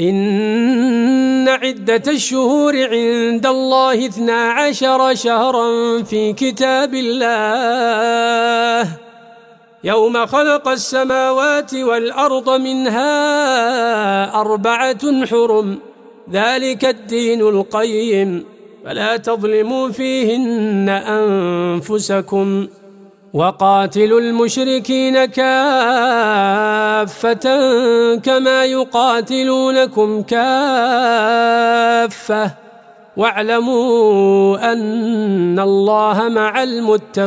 إن عدة الشهور عند الله اثنا عشر شهرا في كتاب الله. يوم خلق السماوات والأرض منها أربعة حرم. ذلك الدين القيم. فلا تظلموا فيهن أنفسكم. وقاتلوا المشركين كافة كما يقاتلونكم كافة. واعلموا أن الله مع المتقين.